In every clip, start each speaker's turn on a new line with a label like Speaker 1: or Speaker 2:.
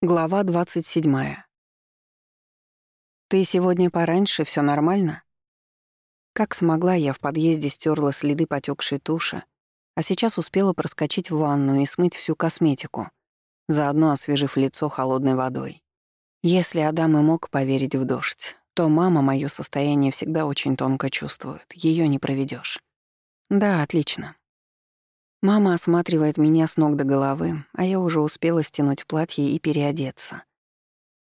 Speaker 1: Глава 27. «Ты сегодня пораньше, все нормально?» Как смогла, я в подъезде стерла следы потекшей туши, а сейчас успела проскочить в ванную и смыть всю косметику, заодно освежив лицо холодной водой. Если Адам и мог поверить в дождь, то мама моё состояние всегда очень тонко чувствует, ее не проведешь. Да, отлично. Мама осматривает меня с ног до головы, а я уже успела стянуть платье и переодеться.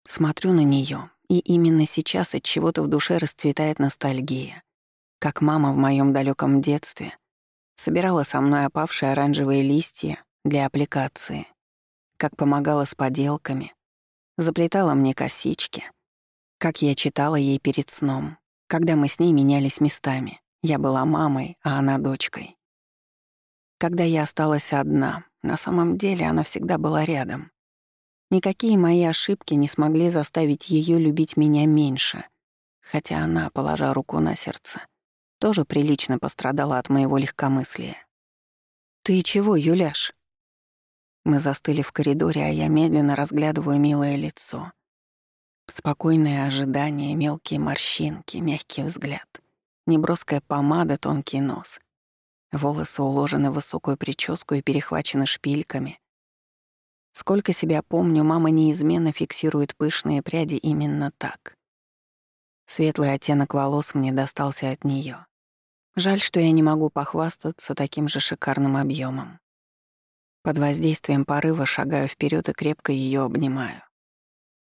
Speaker 1: Смотрю на нее, и именно сейчас от чего-то в душе расцветает ностальгия. Как мама в моем далеком детстве собирала со мной опавшие оранжевые листья для аппликации, как помогала с поделками, заплетала мне косички, как я читала ей перед сном, когда мы с ней менялись местами. Я была мамой, а она дочкой. Когда я осталась одна, на самом деле она всегда была рядом. Никакие мои ошибки не смогли заставить ее любить меня меньше, хотя она, положа руку на сердце, тоже прилично пострадала от моего легкомыслия. «Ты чего, Юляш?» Мы застыли в коридоре, а я медленно разглядываю милое лицо. Спокойное ожидание, мелкие морщинки, мягкий взгляд, неброская помада, тонкий нос — Волосы уложены в высокую прическу и перехвачены шпильками. Сколько себя помню, мама неизменно фиксирует пышные пряди именно так. Светлый оттенок волос мне достался от нее. Жаль, что я не могу похвастаться таким же шикарным объемом. Под воздействием порыва шагаю вперед и крепко ее обнимаю.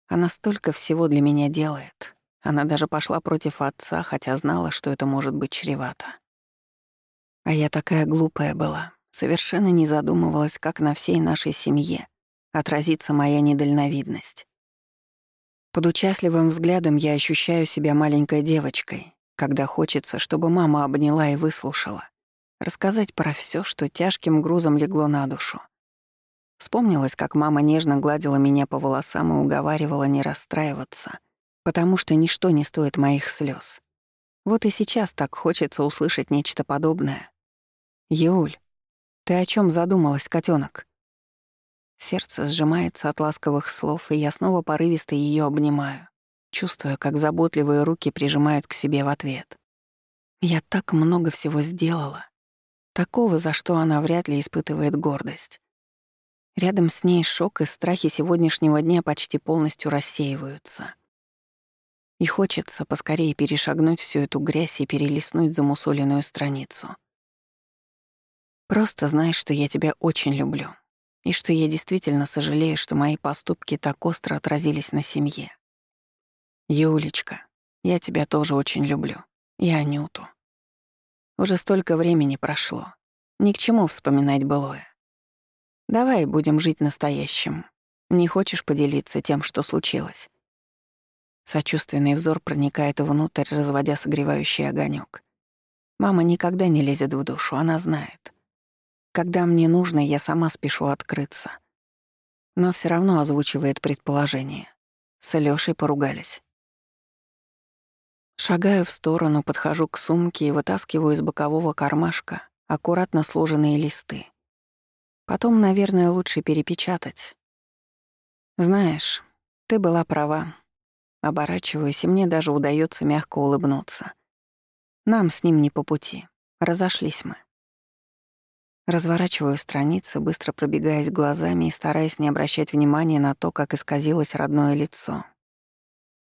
Speaker 1: Она столько всего для меня делает. Она даже пошла против отца, хотя знала, что это может быть чревато. А я такая глупая была, совершенно не задумывалась, как на всей нашей семье отразится моя недальновидность. Под участливым взглядом я ощущаю себя маленькой девочкой, когда хочется, чтобы мама обняла и выслушала, рассказать про все, что тяжким грузом легло на душу. Вспомнилось, как мама нежно гладила меня по волосам и уговаривала не расстраиваться, потому что ничто не стоит моих слез. Вот и сейчас так хочется услышать нечто подобное. «Юль, ты о чем задумалась, котенок? Сердце сжимается от ласковых слов, и я снова порывисто ее обнимаю, чувствуя, как заботливые руки прижимают к себе в ответ. Я так много всего сделала. Такого, за что она вряд ли испытывает гордость. Рядом с ней шок и страхи сегодняшнего дня почти полностью рассеиваются. И хочется поскорее перешагнуть всю эту грязь и перелистнуть замусоленную страницу. Просто знай, что я тебя очень люблю. И что я действительно сожалею, что мои поступки так остро отразились на семье. Юлечка, я тебя тоже очень люблю. И Анюту. Уже столько времени прошло. Ни к чему вспоминать былое. Давай будем жить настоящим. Не хочешь поделиться тем, что случилось? Сочувственный взор проникает внутрь, разводя согревающий огонек. Мама никогда не лезет в душу, она знает. Когда мне нужно, я сама спешу открыться. Но все равно озвучивает предположение. С Лёшей поругались. Шагаю в сторону, подхожу к сумке и вытаскиваю из бокового кармашка аккуратно сложенные листы. Потом, наверное, лучше перепечатать. Знаешь, ты была права. Оборачиваюсь, и мне даже удается мягко улыбнуться. Нам с ним не по пути. Разошлись мы. Разворачиваю страницы, быстро пробегаясь глазами и стараясь не обращать внимания на то, как исказилось родное лицо.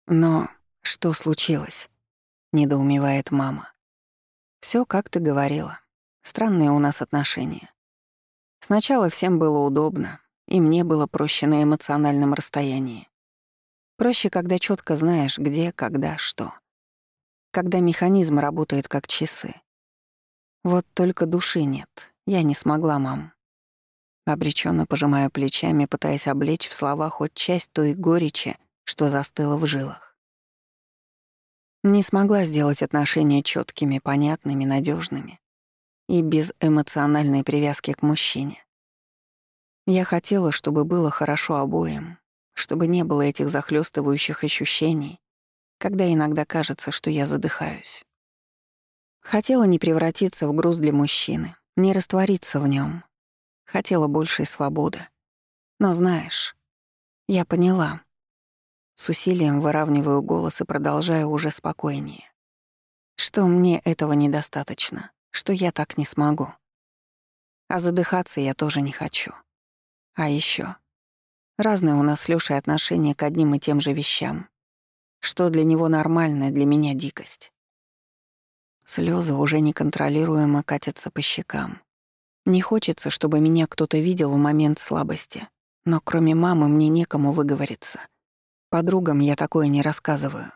Speaker 1: «Но что случилось?» — недоумевает мама. Все, как ты говорила. Странные у нас отношения. Сначала всем было удобно, и мне было проще на эмоциональном расстоянии. Проще, когда четко знаешь, где, когда, что. Когда механизм работает как часы. Вот только души нет, я не смогла, мам. Обреченно пожимаю плечами, пытаясь облечь в слова хоть часть той горечи, что застыла в жилах. Не смогла сделать отношения четкими, понятными, надежными и без эмоциональной привязки к мужчине. Я хотела, чтобы было хорошо обоим, чтобы не было этих захлестывающих ощущений, когда иногда кажется, что я задыхаюсь. Хотела не превратиться в груз для мужчины, не раствориться в нем. Хотела большей свободы. Но знаешь, Я поняла. С усилием выравниваю голос и продолжаю уже спокойнее. Что мне этого недостаточно, что я так не смогу. А задыхаться я тоже не хочу. А еще Разные у нас с Лёшей отношения к одним и тем же вещам. Что для него нормально, для меня дикость. Слезы уже неконтролируемо катятся по щекам. Не хочется, чтобы меня кто-то видел в момент слабости. Но кроме мамы мне некому выговориться. Подругам я такое не рассказываю.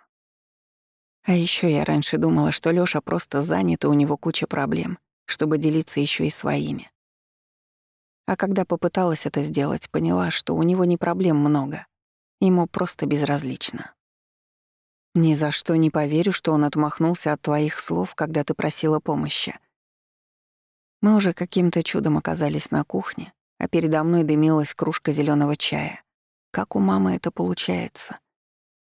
Speaker 1: А еще я раньше думала, что Лёша просто занят, и у него куча проблем, чтобы делиться еще и своими. А когда попыталась это сделать, поняла, что у него не проблем много. Ему просто безразлично. Ни за что не поверю, что он отмахнулся от твоих слов, когда ты просила помощи. Мы уже каким-то чудом оказались на кухне, а передо мной дымилась кружка зеленого чая. Как у мамы это получается?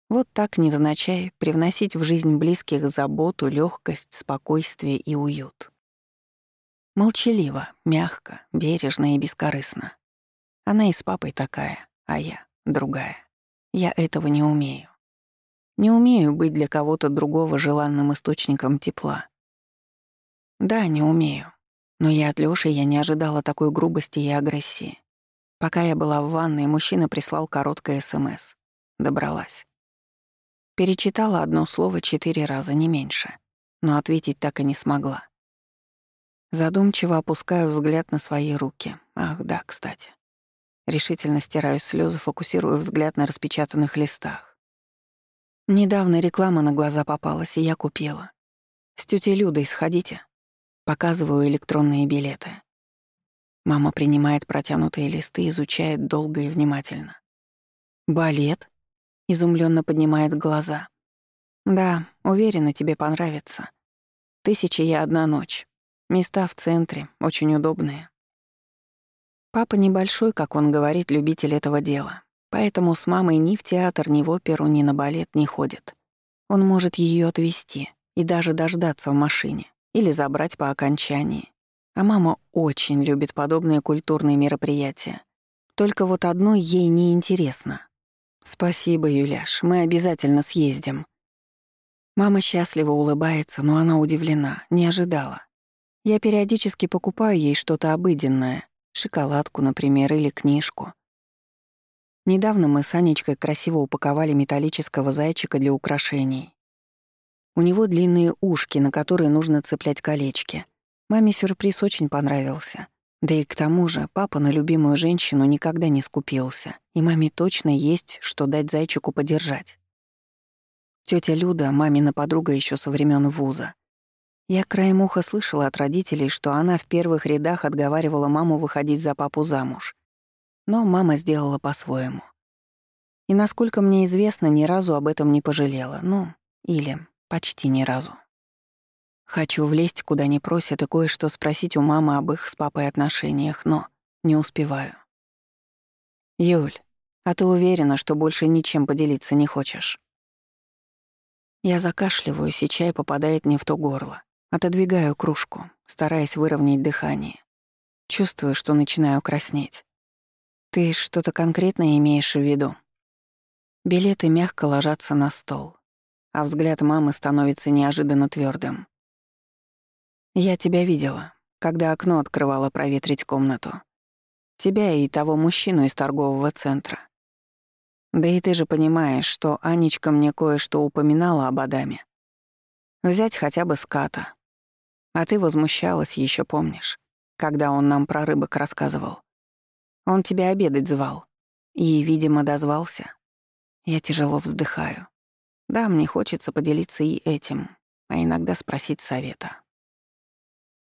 Speaker 1: Вот так, невзначай, привносить в жизнь близких заботу, легкость, спокойствие и уют. Молчаливо, мягко, бережно и бескорыстно. Она и с папой такая, а я — другая. Я этого не умею. Не умею быть для кого-то другого желанным источником тепла. Да, не умею. Но я от Лёши я не ожидала такой грубости и агрессии. Пока я была в ванной, мужчина прислал короткое СМС. Добралась. Перечитала одно слово четыре раза, не меньше. Но ответить так и не смогла. Задумчиво опускаю взгляд на свои руки. Ах, да, кстати. Решительно стираю слезы, фокусирую взгляд на распечатанных листах. Недавно реклама на глаза попалась, и я купила. С тетей Людой сходите. Показываю электронные билеты. Мама принимает протянутые листы, изучает долго и внимательно. «Балет?» — изумленно поднимает глаза. «Да, уверена, тебе понравится. Тысяча и одна ночь. Места в центре, очень удобные. Папа небольшой, как он говорит, любитель этого дела. Поэтому с мамой ни в театр, ни в оперу, ни на балет не ходит. Он может ее отвезти и даже дождаться в машине или забрать по окончании. А мама очень любит подобные культурные мероприятия. Только вот одно ей не интересно. «Спасибо, Юляш, мы обязательно съездим». Мама счастливо улыбается, но она удивлена, не ожидала. Я периодически покупаю ей что-то обыденное, шоколадку, например, или книжку. Недавно мы с Анечкой красиво упаковали металлического зайчика для украшений. У него длинные ушки, на которые нужно цеплять колечки. Маме сюрприз очень понравился. Да и к тому же папа на любимую женщину никогда не скупился, и маме точно есть, что дать зайчику подержать. Тётя Люда, мамина подруга еще со времен вуза, я краем уха слышала от родителей, что она в первых рядах отговаривала маму выходить за папу замуж. Но мама сделала по-своему. И, насколько мне известно, ни разу об этом не пожалела. Ну, или почти ни разу. Хочу влезть, куда не просят, и кое-что спросить у мамы об их с папой отношениях, но не успеваю. «Юль, а ты уверена, что больше ничем поделиться не хочешь?» Я закашливаюсь, и чай попадает не в то горло. Отодвигаю кружку, стараясь выровнять дыхание. Чувствую, что начинаю краснеть. Ты что-то конкретное имеешь в виду? Билеты мягко ложатся на стол, а взгляд мамы становится неожиданно твердым. Я тебя видела, когда окно открывала проветрить комнату. Тебя и того мужчину из торгового центра. Да и ты же понимаешь, что Анечка мне кое-что упоминала об Адаме. Взять хотя бы ската. А ты возмущалась, еще помнишь, когда он нам про рыбок рассказывал. Он тебя обедать звал. И, видимо, дозвался. Я тяжело вздыхаю. Да, мне хочется поделиться и этим, а иногда спросить совета.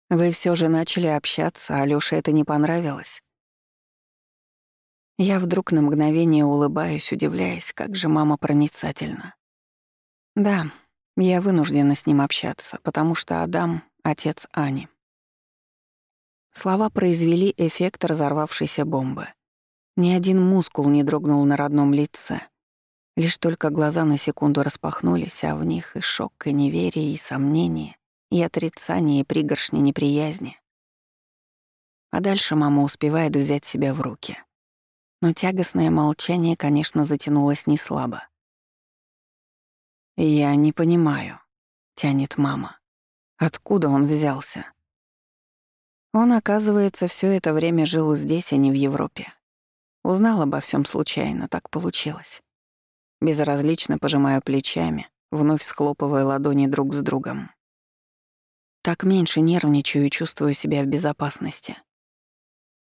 Speaker 1: Вы все же начали общаться, а Лёше это не понравилось. Я вдруг на мгновение улыбаюсь, удивляясь, как же мама проницательна. Да, я вынуждена с ним общаться, потому что Адам отец Ани. Слова произвели эффект разорвавшейся бомбы. Ни один мускул не дрогнул на родном лице. Лишь только глаза на секунду распахнулись, а в них и шок, и неверие, и сомнение, и отрицание, и пригоршни неприязни. А дальше мама успевает взять себя в руки. Но тягостное молчание, конечно, затянулось неслабо. «Я не понимаю», — тянет мама. «Откуда он взялся?» Он, оказывается, все это время жил здесь, а не в Европе. Узнал обо всем случайно, так получилось. Безразлично пожимаю плечами, вновь схлопывая ладони друг с другом. Так меньше нервничаю и чувствую себя в безопасности.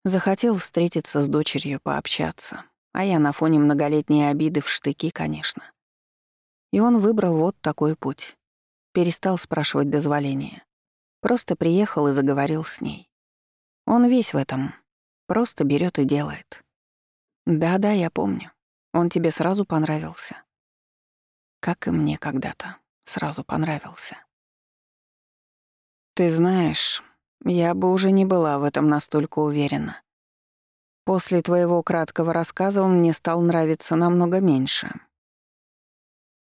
Speaker 1: Захотел встретиться с дочерью, пообщаться, а я на фоне многолетней обиды в штыки, конечно. И он выбрал вот такой путь. Перестал спрашивать дозволения. Просто приехал и заговорил с ней. Он весь в этом. Просто берет и делает. Да-да, я помню. Он тебе сразу понравился. Как и мне когда-то сразу понравился. Ты знаешь, я бы уже не была в этом настолько уверена. После твоего краткого рассказа он мне стал нравиться намного меньше.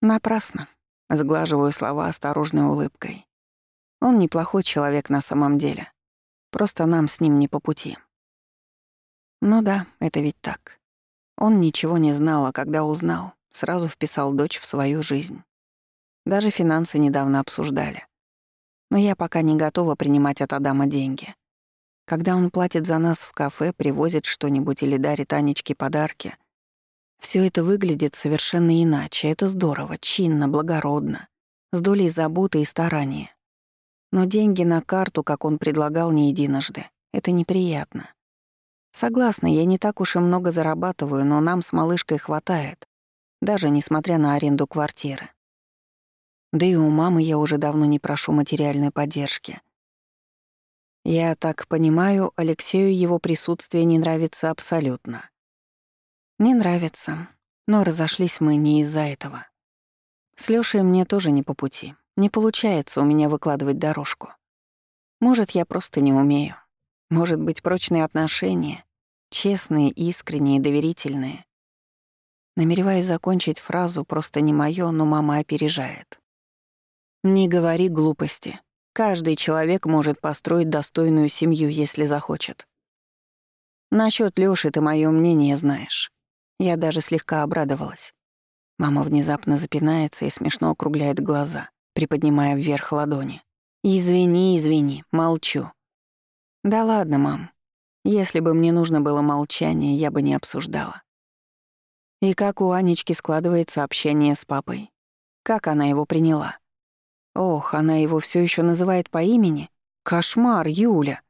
Speaker 1: Напрасно. Сглаживаю слова осторожной улыбкой. Он неплохой человек на самом деле. Просто нам с ним не по пути. Ну да, это ведь так. Он ничего не знал, а когда узнал, сразу вписал дочь в свою жизнь. Даже финансы недавно обсуждали. Но я пока не готова принимать от Адама деньги. Когда он платит за нас в кафе, привозит что-нибудь или дарит Анечке подарки, все это выглядит совершенно иначе. Это здорово, чинно, благородно, с долей заботы и старания. Но деньги на карту, как он предлагал не единожды, это неприятно. Согласна, я не так уж и много зарабатываю, но нам с малышкой хватает, даже несмотря на аренду квартиры. Да и у мамы я уже давно не прошу материальной поддержки. Я так понимаю, Алексею его присутствие не нравится абсолютно. Не нравится, но разошлись мы не из-за этого. С Лёшей мне тоже не по пути. Не получается у меня выкладывать дорожку. Может, я просто не умею. Может быть, прочные отношения, честные, искренние, доверительные. Намереваюсь закончить фразу «просто не моё», но мама опережает. «Не говори глупости. Каждый человек может построить достойную семью, если захочет. Насчёт Лёши ты моё мнение знаешь. Я даже слегка обрадовалась. Мама внезапно запинается и смешно округляет глаза приподнимая вверх ладони. «Извини, извини, молчу». «Да ладно, мам. Если бы мне нужно было молчание, я бы не обсуждала». И как у Анечки складывается общение с папой? Как она его приняла? Ох, она его все еще называет по имени? Кошмар, Юля!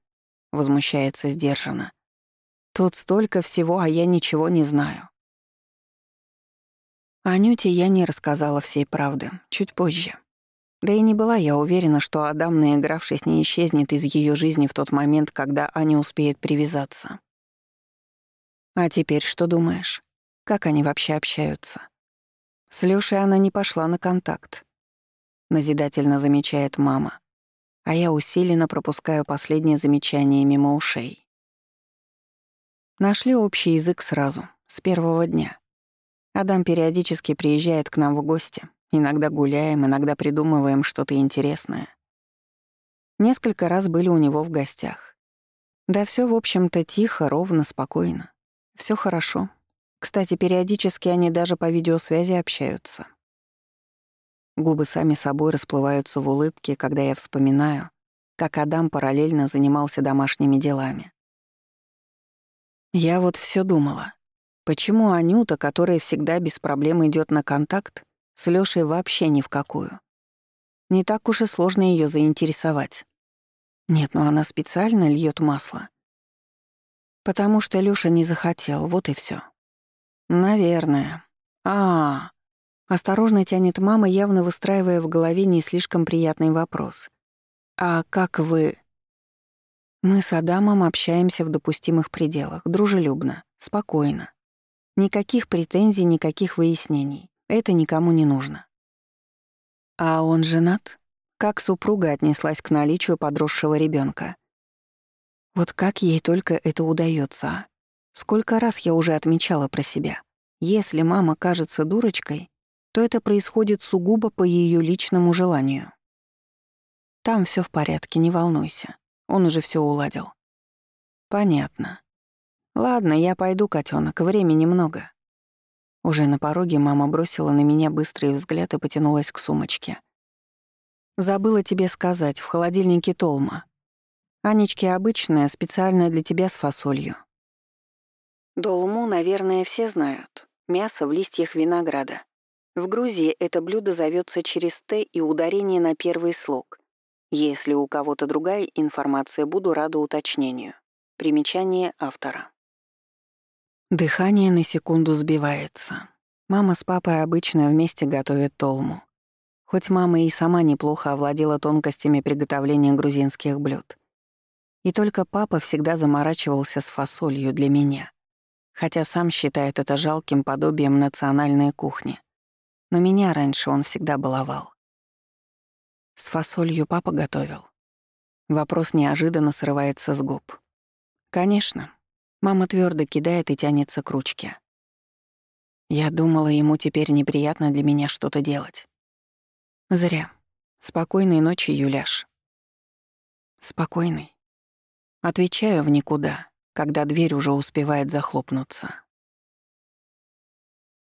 Speaker 1: Возмущается сдержанно. Тут столько всего, а я ничего не знаю. Анюте я не рассказала всей правды, чуть позже. Да и не была я уверена, что Адам, наигравшись, не исчезнет из ее жизни в тот момент, когда Аня успеет привязаться. А теперь что думаешь? Как они вообще общаются? С Лёшей она не пошла на контакт. Назидательно замечает мама. А я усиленно пропускаю последнее замечание мимо ушей. Нашли общий язык сразу, с первого дня. Адам периодически приезжает к нам в гости, Иногда гуляем, иногда придумываем что-то интересное. Несколько раз были у него в гостях. Да все, в общем-то, тихо, ровно, спокойно. Все хорошо. Кстати, периодически они даже по видеосвязи общаются. Губы сами собой расплываются в улыбке, когда я вспоминаю, как Адам параллельно занимался домашними делами. Я вот все думала, почему Анюта, которая всегда без проблем идет на контакт, с Лёшей вообще ни в какую. Не так уж и сложно её заинтересовать. Нет, ну она специально льёт масло. Потому что Лёша не захотел, вот и всё. Наверное. А, -а, а Осторожно тянет мама, явно выстраивая в голове не слишком приятный вопрос. «А как вы...» Мы с Адамом общаемся в допустимых пределах, дружелюбно, спокойно. Никаких претензий, никаких выяснений. Это никому не нужно. А он женат? Как супруга отнеслась к наличию подросшего ребенка? Вот как ей только это удается, а? Сколько раз я уже отмечала про себя. Если мама кажется дурочкой, то это происходит сугубо по ее личному желанию. Там все в порядке, не волнуйся. Он уже все уладил. Понятно. Ладно, я пойду, котенок, времени много. Уже на пороге мама бросила на меня быстрый взгляд и потянулась к сумочке. Забыла тебе сказать, в холодильнике толма. Анечки обычная, специальная для тебя с фасолью. Долму, наверное, все знают. Мясо в листьях винограда. В Грузии это блюдо зовется через «т» и ударение на первый слог. Если у кого-то другая информация, буду рада уточнению. Примечание автора. Дыхание на секунду сбивается. Мама с папой обычно вместе готовят толму. Хоть мама и сама неплохо овладела тонкостями приготовления грузинских блюд. И только папа всегда заморачивался с фасолью для меня, хотя сам считает это жалким подобием национальной кухни. Но меня раньше он всегда баловал. С фасолью папа готовил. Вопрос неожиданно срывается с губ. Конечно, Мама твердо кидает и тянется к ручке. Я думала, ему теперь неприятно для меня что-то делать. Зря. Спокойной ночи, Юляш. Спокойной. Отвечаю в никуда, когда дверь уже успевает захлопнуться.